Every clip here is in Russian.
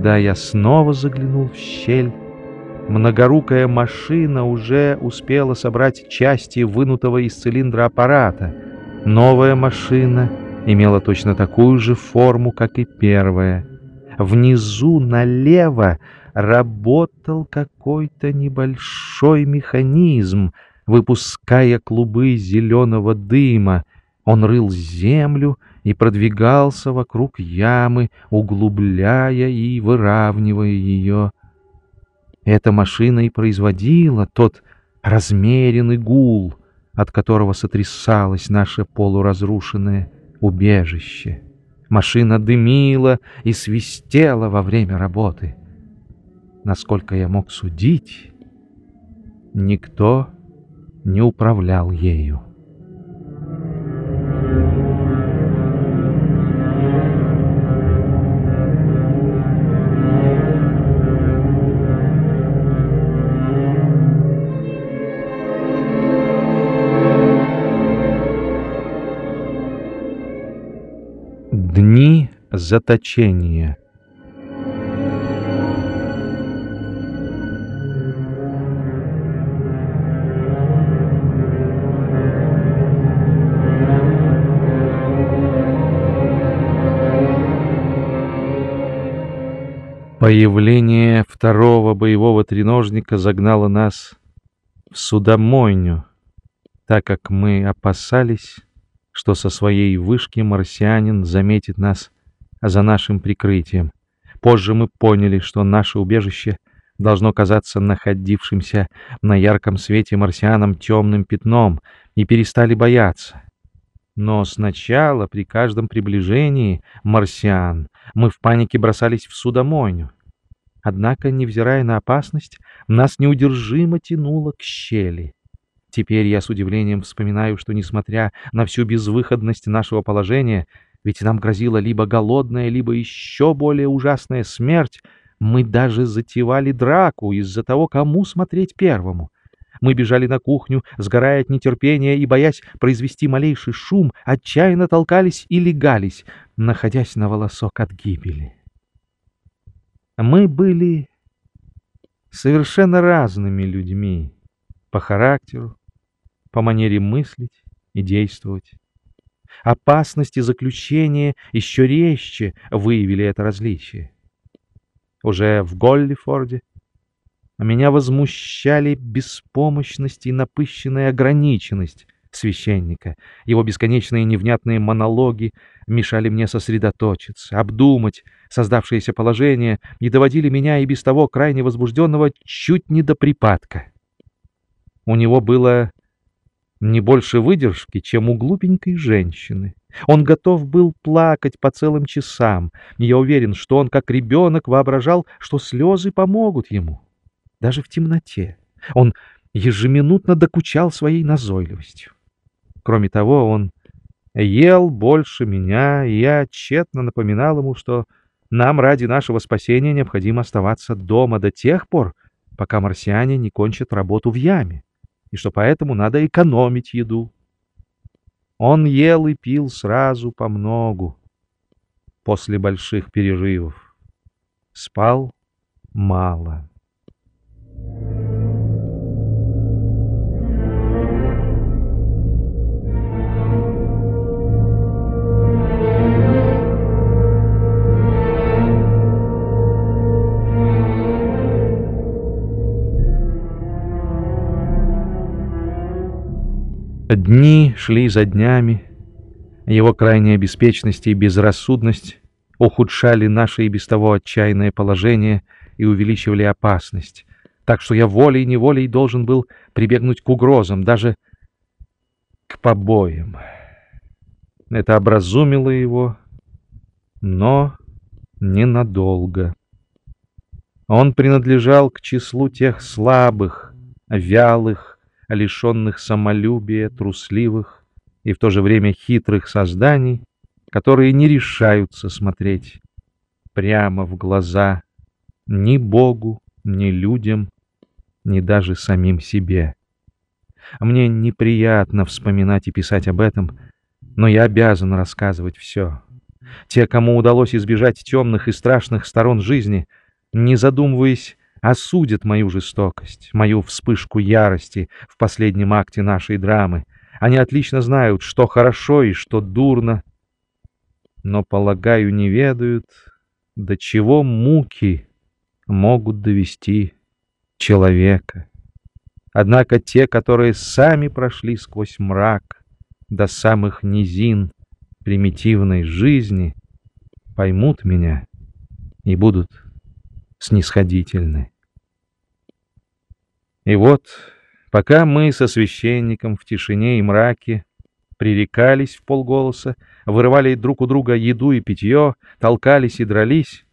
когда я снова заглянул в щель, многорукая машина уже успела собрать части вынутого из цилиндра аппарата. Новая машина имела точно такую же форму, как и первая. Внизу налево работал какой-то небольшой механизм, выпуская клубы зеленого дыма. Он рыл землю и продвигался вокруг ямы, углубляя и выравнивая ее. Эта машина и производила тот размеренный гул, от которого сотрясалось наше полуразрушенное убежище. Машина дымила и свистела во время работы. Насколько я мог судить, никто не управлял ею. Дни заточения. Появление второго боевого треножника загнало нас в судомойню, так как мы опасались, что со своей вышки марсианин заметит нас за нашим прикрытием. Позже мы поняли, что наше убежище должно казаться находившимся на ярком свете марсианам темным пятном, и перестали бояться. Но сначала, при каждом приближении марсиан, мы в панике бросались в судомойню. Однако, невзирая на опасность, нас неудержимо тянуло к щели. Теперь я с удивлением вспоминаю, что, несмотря на всю безвыходность нашего положения, ведь нам грозила либо голодная, либо еще более ужасная смерть, мы даже затевали драку из-за того, кому смотреть первому — мы бежали на кухню, сгорая от нетерпения и, боясь произвести малейший шум, отчаянно толкались и легались, находясь на волосок от гибели. Мы были совершенно разными людьми по характеру, по манере мыслить и действовать. Опасности заключения еще резче выявили это различие. Уже в Голлифорде меня возмущали беспомощность и напыщенная ограниченность священника. Его бесконечные невнятные монологи мешали мне сосредоточиться, обдумать создавшееся положение и доводили меня и без того крайне возбужденного чуть не до припадка. У него было не больше выдержки, чем у глупенькой женщины. Он готов был плакать по целым часам, я уверен, что он, как ребенок, воображал, что слезы помогут ему даже в темноте. Он ежеминутно докучал своей назойливостью. Кроме того, он ел больше меня, и я тщетно напоминал ему, что нам ради нашего спасения необходимо оставаться дома до тех пор, пока марсиане не кончат работу в яме, и что поэтому надо экономить еду. Он ел и пил сразу по многу после больших перерывов. Спал мало. Дни шли за днями. Его крайняя беспечность и безрассудность ухудшали наше и без того отчаянное положение и увеличивали опасность, так что я волей-неволей должен был прибегнуть к угрозам, даже к побоям. Это образумило его, но ненадолго. Он принадлежал к числу тех слабых, вялых, лишенных самолюбия, трусливых и в то же время хитрых созданий, которые не решаются смотреть прямо в глаза ни Богу, ни людям, ни даже самим себе. Мне неприятно вспоминать и писать об этом, но я обязан рассказывать все. Те, кому удалось избежать темных и страшных сторон жизни, не задумываясь, осудят мою жестокость, мою вспышку ярости в последнем акте нашей драмы. Они отлично знают, что хорошо и что дурно, но, полагаю, не ведают, до чего муки могут довести человека. Однако те, которые сами прошли сквозь мрак до самых низин примитивной жизни, поймут меня и будут снисходительны. И вот, пока мы со священником в тишине и мраке пререкались в полголоса, вырывали друг у друга еду и питье, толкались и дрались,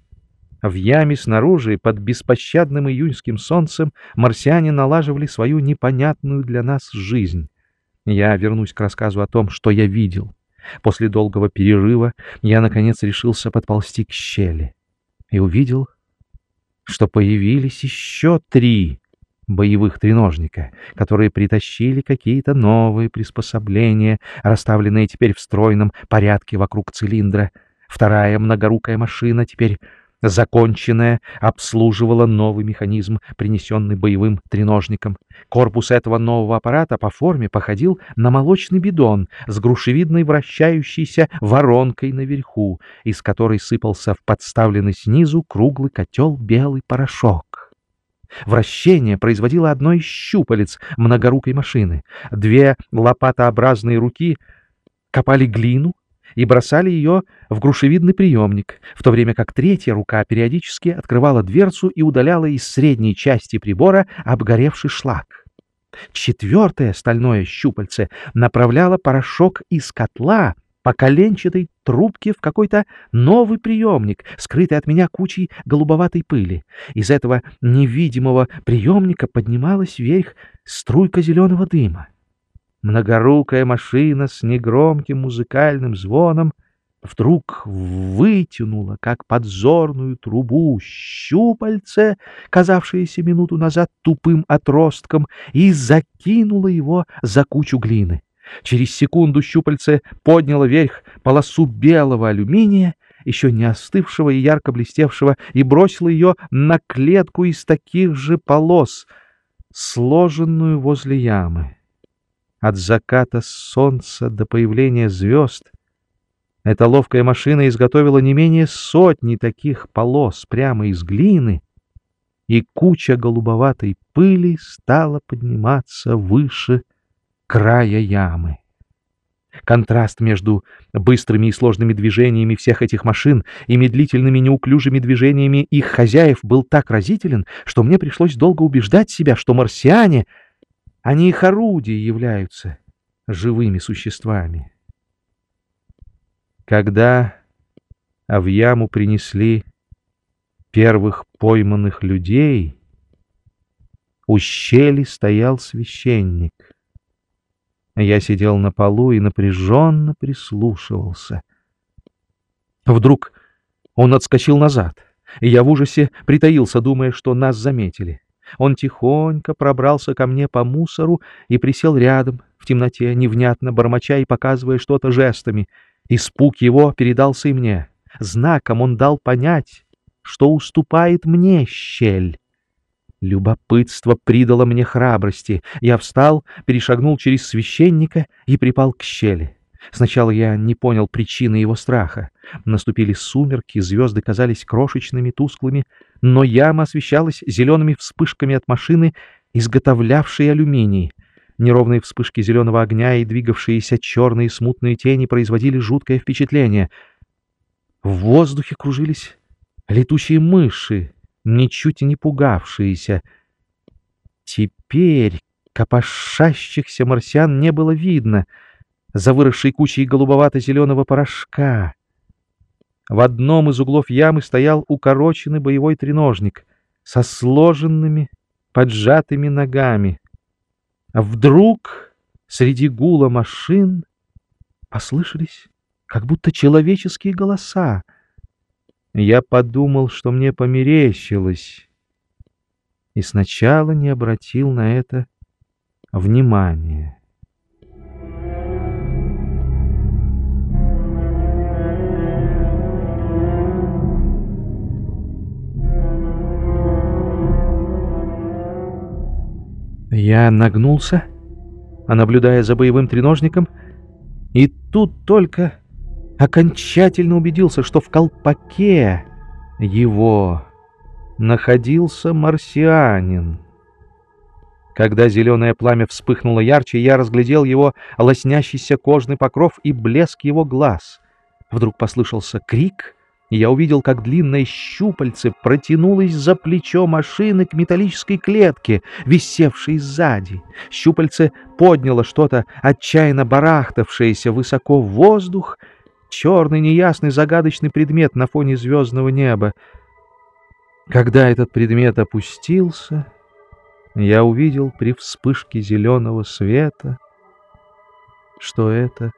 в яме снаружи, под беспощадным июньским солнцем, марсиане налаживали свою непонятную для нас жизнь. Я вернусь к рассказу о том, что я видел. После долгого перерыва я, наконец, решился подползти к щели и увидел, что появились еще три боевых треножника, которые притащили какие-то новые приспособления, расставленные теперь в стройном порядке вокруг цилиндра. Вторая многорукая машина теперь законченная, обслуживала новый механизм, принесенный боевым треножником. Корпус этого нового аппарата по форме походил на молочный бидон с грушевидной вращающейся воронкой наверху, из которой сыпался в подставленный снизу круглый котел белый порошок. Вращение производило одно из щупалец многорукой машины. Две лопатообразные руки копали глину, и бросали ее в грушевидный приемник, в то время как третья рука периодически открывала дверцу и удаляла из средней части прибора обгоревший шлак. Четвертое стальное щупальце направляло порошок из котла по коленчатой трубке в какой-то новый приемник, скрытый от меня кучей голубоватой пыли. Из этого невидимого приемника поднималась вверх струйка зеленого дыма. Многорукая машина с негромким музыкальным звоном вдруг вытянула, как подзорную трубу, щупальце, казавшееся минуту назад тупым отростком, и закинула его за кучу глины. Через секунду щупальце подняло вверх полосу белого алюминия, еще не остывшего и ярко блестевшего, и бросило ее на клетку из таких же полос, сложенную возле ямы. От заката солнца до появления звезд эта ловкая машина изготовила не менее сотни таких полос прямо из глины, и куча голубоватой пыли стала подниматься выше края ямы. Контраст между быстрыми и сложными движениями всех этих машин и медлительными неуклюжими движениями их хозяев был так разителен, что мне пришлось долго убеждать себя, что марсиане — они их орудия являются живыми существами. Когда в яму принесли первых пойманных людей, у щели стоял священник. Я сидел на полу и напряженно прислушивался. Вдруг он отскочил назад, и я в ужасе притаился, думая, что нас заметили. Он тихонько пробрался ко мне по мусору и присел рядом, в темноте, невнятно бормоча и показывая что-то жестами. Испуг его передался и мне. Знаком он дал понять, что уступает мне щель. Любопытство придало мне храбрости. Я встал, перешагнул через священника и припал к щели. Сначала я не понял причины его страха. Наступили сумерки, звезды казались крошечными, тусклыми, но яма освещалась зелеными вспышками от машины, изготовлявшей алюминий. Неровные вспышки зеленого огня и двигавшиеся черные смутные тени производили жуткое впечатление. В воздухе кружились летучие мыши, ничуть и не пугавшиеся. Теперь копошащихся марсиан не было видно — за выросшей кучей голубовато-зеленого порошка. В одном из углов ямы стоял укороченный боевой треножник со сложенными, поджатыми ногами. А вдруг среди гула машин послышались как будто человеческие голоса. Я подумал, что мне померещилось, и сначала не обратил на это внимания. Я нагнулся, наблюдая за боевым треножником, и тут только окончательно убедился, что в колпаке его находился марсианин. Когда зеленое пламя вспыхнуло ярче, я разглядел его лоснящийся кожный покров и блеск его глаз. Вдруг послышался крик, я увидел, как длинное щупальце протянулось за плечо машины к металлической клетке, висевшей сзади. Щупальце подняло что-то, отчаянно барахтавшееся высоко в воздух, черный неясный загадочный предмет на фоне звездного неба. Когда этот предмет опустился, я увидел при вспышке зеленого света, что это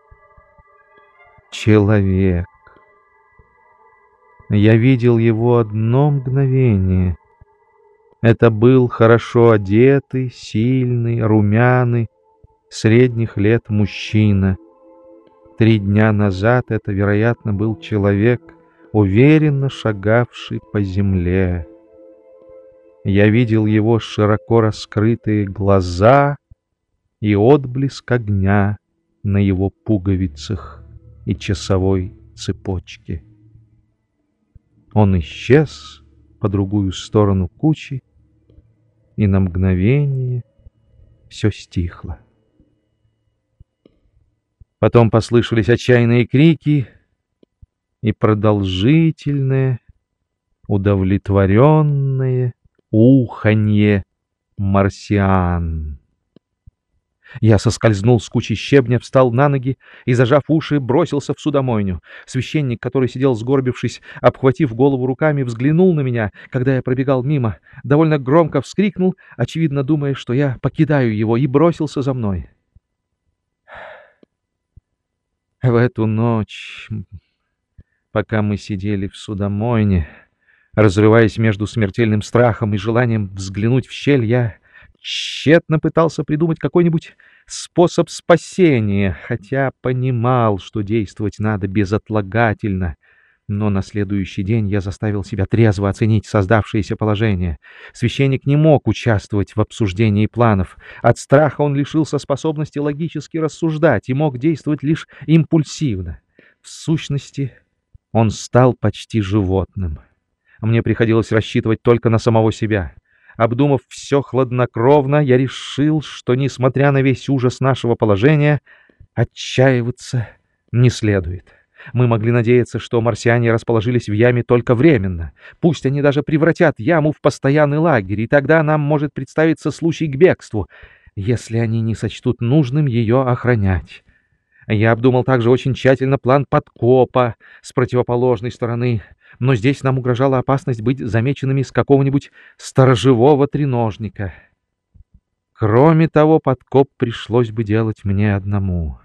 человек. Я видел его одно мгновение. Это был хорошо одетый, сильный, румяный, средних лет мужчина. Три дня назад это, вероятно, был человек, уверенно шагавший по земле. Я видел его широко раскрытые глаза и отблеск огня на его пуговицах и часовой цепочке. Он исчез по другую сторону кучи, и на мгновение все стихло. Потом послышались отчаянные крики и продолжительное, удовлетворенное уханье марсиан. Я соскользнул с кучи щебня, встал на ноги и, зажав уши, бросился в судомойню. Священник, который сидел сгорбившись, обхватив голову руками, взглянул на меня, когда я пробегал мимо, довольно громко вскрикнул, очевидно думая, что я покидаю его, и бросился за мной. В эту ночь, пока мы сидели в судомойне, Разрываясь между смертельным страхом и желанием взглянуть в щель, я тщетно пытался придумать какой-нибудь способ спасения, хотя понимал, что действовать надо безотлагательно. Но на следующий день я заставил себя трезво оценить создавшееся положение. Священник не мог участвовать в обсуждении планов. От страха он лишился способности логически рассуждать и мог действовать лишь импульсивно. В сущности, он стал почти животным. Мне приходилось рассчитывать только на самого себя. Обдумав все хладнокровно, я решил, что, несмотря на весь ужас нашего положения, отчаиваться не следует. Мы могли надеяться, что марсиане расположились в яме только временно. Пусть они даже превратят яму в постоянный лагерь, и тогда нам может представиться случай к бегству, если они не сочтут нужным ее охранять. Я обдумал также очень тщательно план подкопа с противоположной стороны — но здесь нам угрожала опасность быть замеченными с какого-нибудь сторожевого треножника. Кроме того, подкоп пришлось бы делать мне одному.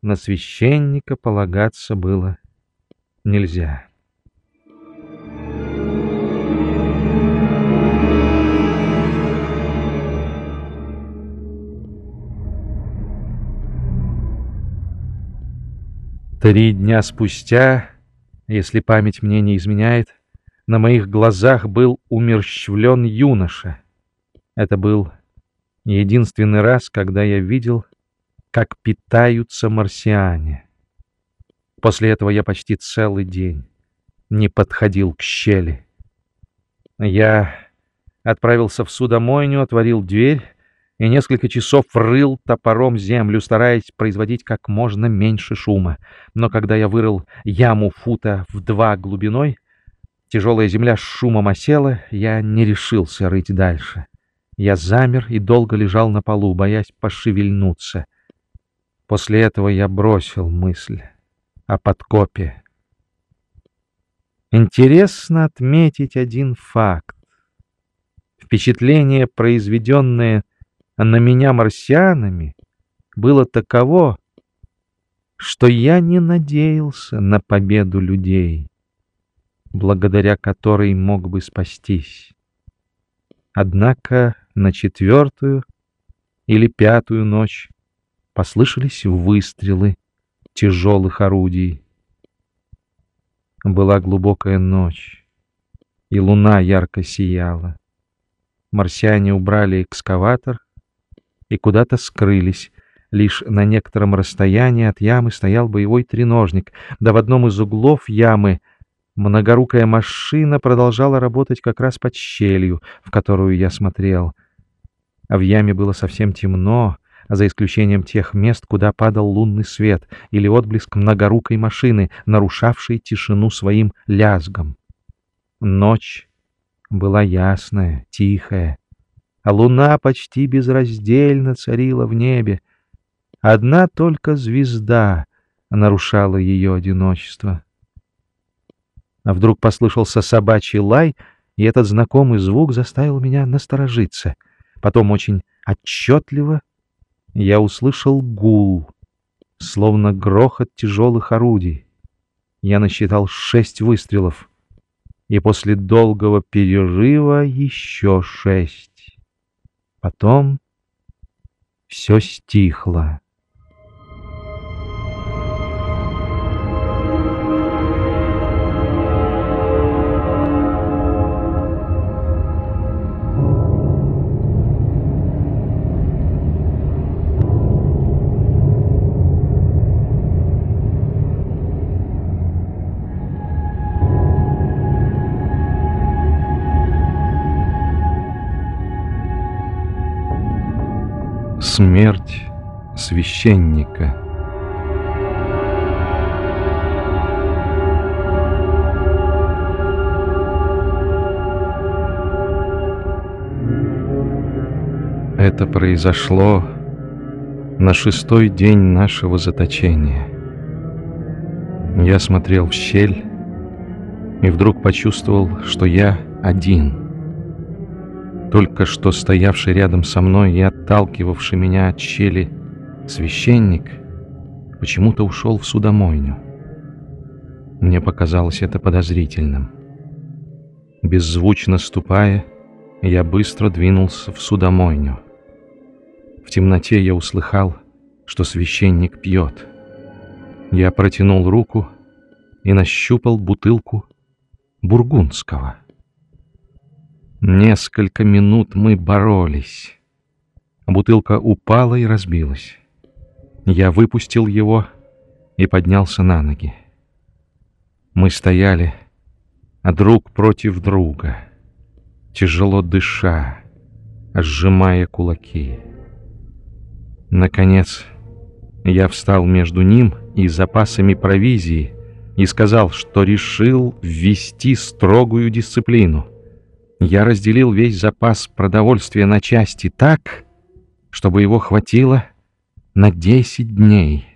На священника полагаться было нельзя. Три дня спустя если память мне не изменяет, на моих глазах был умерщвлен юноша. Это был единственный раз, когда я видел, как питаются марсиане. После этого я почти целый день не подходил к щели. Я отправился в судомойню, отворил дверь и несколько часов рыл топором землю, стараясь производить как можно меньше шума. Но когда я вырыл яму фута в два глубиной, тяжелая земля с шумом осела, я не решился рыть дальше. Я замер и долго лежал на полу, боясь пошевельнуться. После этого я бросил мысль о подкопе. Интересно отметить один факт. Впечатление, произведенное на меня марсианами было таково, что я не надеялся на победу людей, благодаря которой мог бы спастись. Однако на четвертую или пятую ночь послышались выстрелы тяжелых орудий. Была глубокая ночь, и луна ярко сияла. Марсиане убрали экскаватор, и куда-то скрылись. Лишь на некотором расстоянии от ямы стоял боевой треножник, да в одном из углов ямы многорукая машина продолжала работать как раз под щелью, в которую я смотрел. А в яме было совсем темно, за исключением тех мест, куда падал лунный свет или отблеск многорукой машины, нарушавшей тишину своим лязгом. Ночь была ясная, тихая, а луна почти безраздельно царила в небе. Одна только звезда нарушала ее одиночество. А вдруг послышался собачий лай, и этот знакомый звук заставил меня насторожиться. Потом очень отчетливо я услышал гул, словно грохот тяжелых орудий. Я насчитал шесть выстрелов, и после долгого перерыва еще шесть. Потом все стихло. Смерть священника. Это произошло на шестой день нашего заточения. Я смотрел в щель и вдруг почувствовал, что я один — только что стоявший рядом со мной и отталкивавший меня от щели священник почему-то ушел в судомойню. Мне показалось это подозрительным. Беззвучно ступая, я быстро двинулся в судомойню. В темноте я услыхал, что священник пьет. Я протянул руку и нащупал бутылку бургундского. Несколько минут мы боролись. Бутылка упала и разбилась. Я выпустил его и поднялся на ноги. Мы стояли друг против друга, тяжело дыша, сжимая кулаки. Наконец, я встал между ним и запасами провизии и сказал, что решил ввести строгую дисциплину — я разделил весь запас продовольствия на части так, чтобы его хватило на десять дней.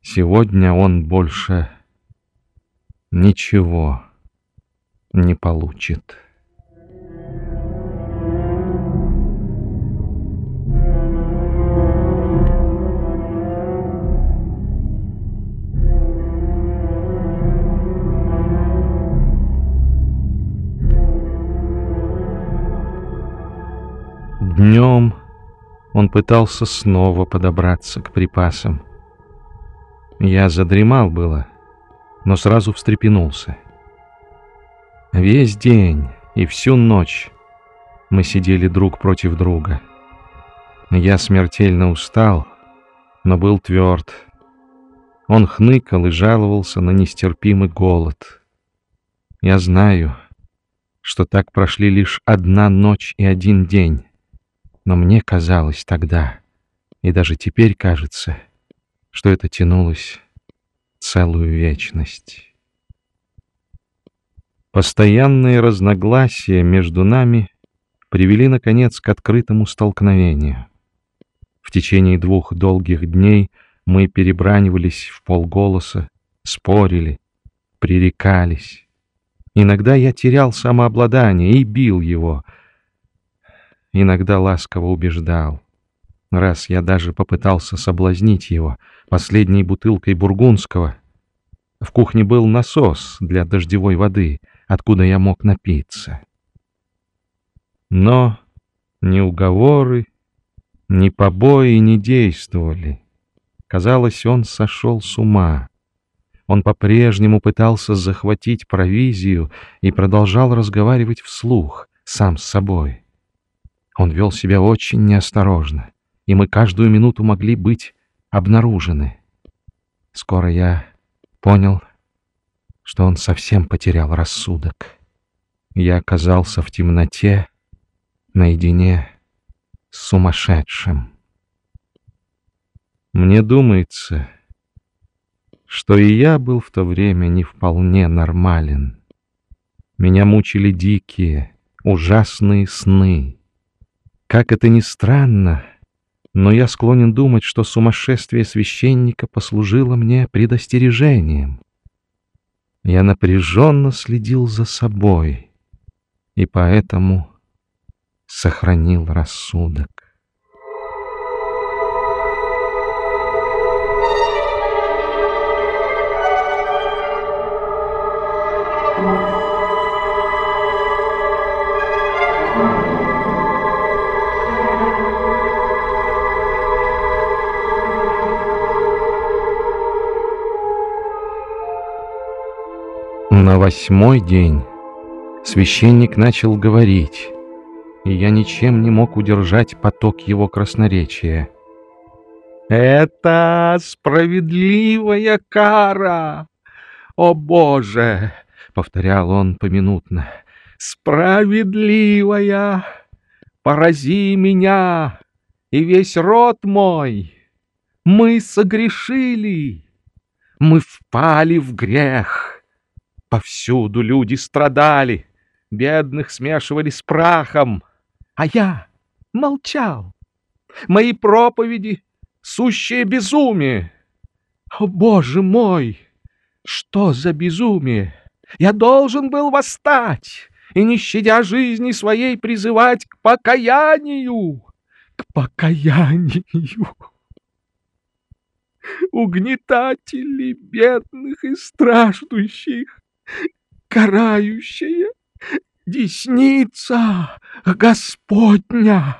Сегодня он больше ничего не получит. Днем он пытался снова подобраться к припасам. Я задремал было, но сразу встрепенулся. Весь день и всю ночь мы сидели друг против друга. Я смертельно устал, но был тверд. Он хныкал и жаловался на нестерпимый голод. Я знаю, что так прошли лишь одна ночь и один день. Но мне казалось тогда, и даже теперь кажется, что это тянулось целую вечность. Постоянные разногласия между нами привели, наконец, к открытому столкновению. В течение двух долгих дней мы перебранивались в полголоса, спорили, пререкались. Иногда я терял самообладание и бил его — иногда ласково убеждал. Раз я даже попытался соблазнить его последней бутылкой бургундского. В кухне был насос для дождевой воды, откуда я мог напиться. Но ни уговоры, ни побои не действовали. Казалось, он сошел с ума. Он по-прежнему пытался захватить провизию и продолжал разговаривать вслух, сам с собой. Он вел себя очень неосторожно, и мы каждую минуту могли быть обнаружены. Скоро я понял, что он совсем потерял рассудок. Я оказался в темноте, наедине с сумасшедшим. Мне думается, что и я был в то время не вполне нормален. Меня мучили дикие, ужасные сны. Как это ни странно, но я склонен думать, что сумасшествие священника послужило мне предостережением. Я напряженно следил за собой и поэтому сохранил рассудок. На восьмой день священник начал говорить, и я ничем не мог удержать поток его красноречия. «Это справедливая кара! О Боже!» — повторял он поминутно. «Справедливая! Порази меня и весь род мой! Мы согрешили! Мы впали в грех!» Повсюду люди страдали, бедных смешивали с прахом, а я молчал. Мои проповеди — сущее безумие. О, Боже мой! Что за безумие? Я должен был восстать и, не щадя жизни своей, призывать к покаянию, к покаянию. Угнетатели бедных и страждущих, карающая десница Господня.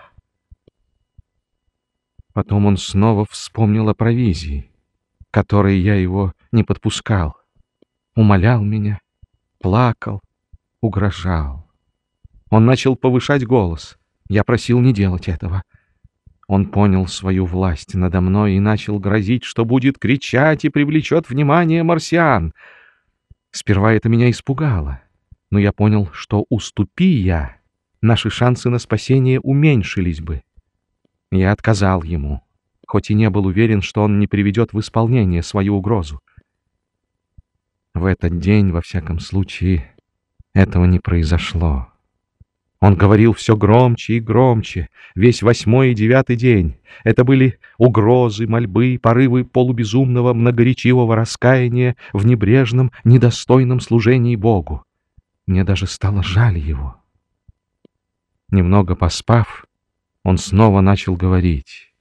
Потом он снова вспомнил о провизии, которой я его не подпускал, умолял меня, плакал, угрожал. Он начал повышать голос. Я просил не делать этого. Он понял свою власть надо мной и начал грозить, что будет кричать и привлечет внимание марсиан — Сперва это меня испугало, но я понял, что уступи я, наши шансы на спасение уменьшились бы. Я отказал ему, хоть и не был уверен, что он не приведет в исполнение свою угрозу. В этот день, во всяком случае, этого не произошло. Он говорил все громче и громче, весь восьмой и девятый день. Это были угрозы, мольбы, порывы полубезумного многоречивого раскаяния в небрежном, недостойном служении Богу. Мне даже стало жаль его. Немного поспав, он снова начал говорить.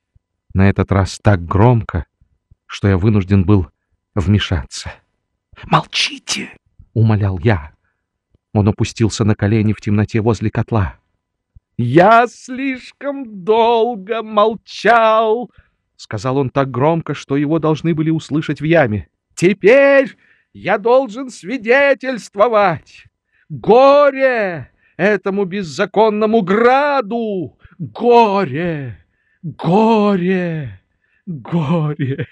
На этот раз так громко, что я вынужден был вмешаться. «Молчите!» — умолял я. Он опустился на колени в темноте возле котла. «Я слишком долго молчал!» — сказал он так громко, что его должны были услышать в яме. «Теперь я должен свидетельствовать! Горе этому беззаконному граду! Горе! Горе! Горе!»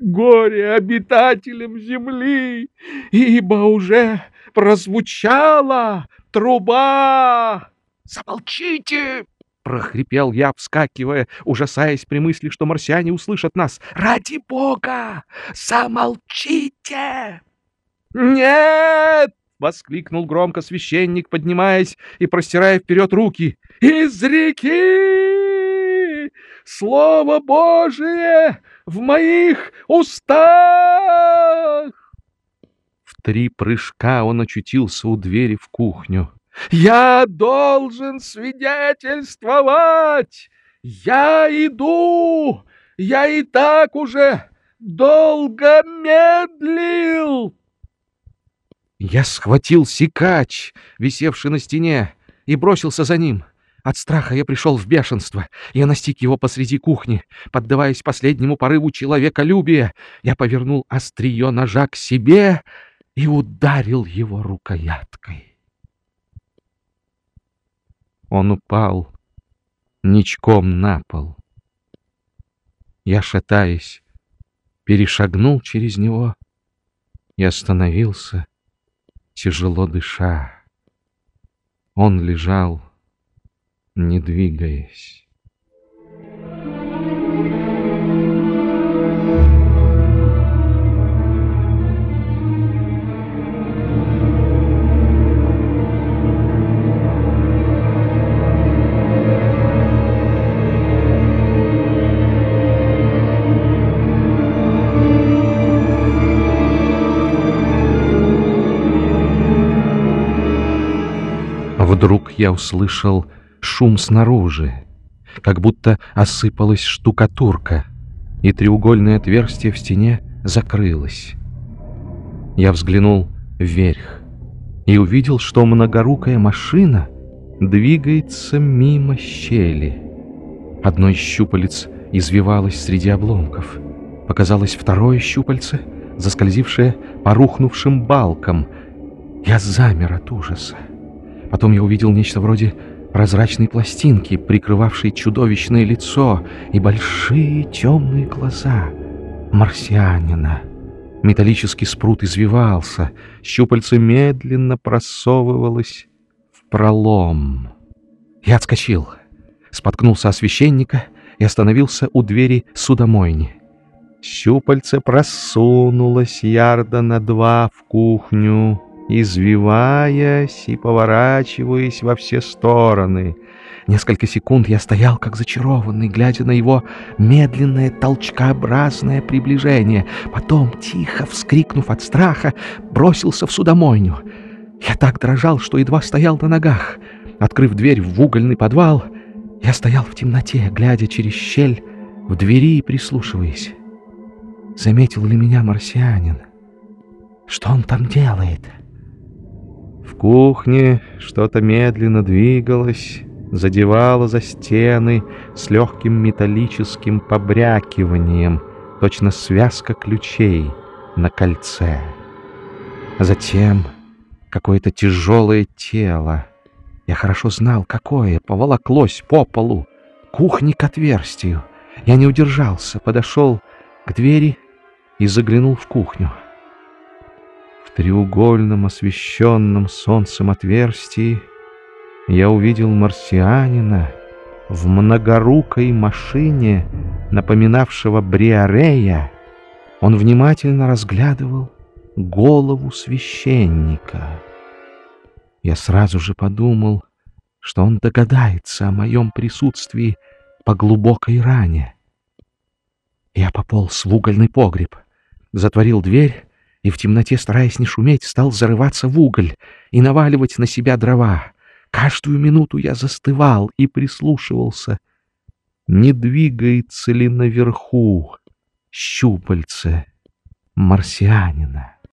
Горе обитателям земли, ибо уже прозвучала труба. Замолчите! прохрипел я, вскакивая, ужасаясь при мысли, что марсиане услышат нас. «Ради бога! Замолчите!» «Нет!» — воскликнул громко священник, поднимаясь и простирая вперед руки. «Из реки! Слово Божие в моих устах!» В три прыжка он очутился у двери в кухню. «Я должен свидетельствовать! Я иду! Я и так уже долго медлил!» Я схватил секач, висевший на стене, и бросился за ним. От страха я пришел в бешенство. Я настиг его посреди кухни. Поддаваясь последнему порыву человеколюбия, я повернул острие ножа к себе и ударил его рукояткой. он упал ничком на пол. Я, шатаясь, перешагнул через него и остановился, тяжело дыша. Он лежал, не двигаясь. Вдруг я услышал шум снаружи, как будто осыпалась штукатурка, и треугольное отверстие в стене закрылось. Я взглянул вверх и увидел, что многорукая машина двигается мимо щели. Одно из щупалец извивалось среди обломков. Показалось второе щупальце, заскользившее по рухнувшим балкам. Я замер от ужаса. Потом я увидел нечто вроде прозрачной пластинки, прикрывавшей чудовищное лицо и большие темные глаза марсианина. Металлический спрут извивался, щупальце медленно просовывалось в пролом. Я отскочил, споткнулся о священника и остановился у двери судомойни. Щупальце просунулось ярда на два в кухню, извиваясь и поворачиваясь во все стороны. Несколько секунд я стоял как зачарованный, глядя на его медленное толчкообразное приближение. Потом, тихо вскрикнув от страха, бросился в судомойню. Я так дрожал, что едва стоял на ногах. Открыв дверь в угольный подвал, я стоял в темноте, глядя через щель в двери и прислушиваясь. Заметил ли меня марсианин? Что он там делает?» В кухне что-то медленно двигалось, задевало за стены с легким металлическим побрякиванием, точно связка ключей на кольце. Затем какое-то тяжелое тело, я хорошо знал, какое, поволоклось по полу, кухни к отверстию. Я не удержался, подошел к двери и заглянул в кухню треугольном освещенном солнцем отверстии я увидел марсианина в многорукой машине, напоминавшего Бриарея. Он внимательно разглядывал голову священника. Я сразу же подумал, что он догадается о моем присутствии по глубокой ране. Я пополз в угольный погреб, затворил дверь и в темноте, стараясь не шуметь, стал зарываться в уголь и наваливать на себя дрова. Каждую минуту я застывал и прислушивался, не двигается ли наверху щупальце марсианина.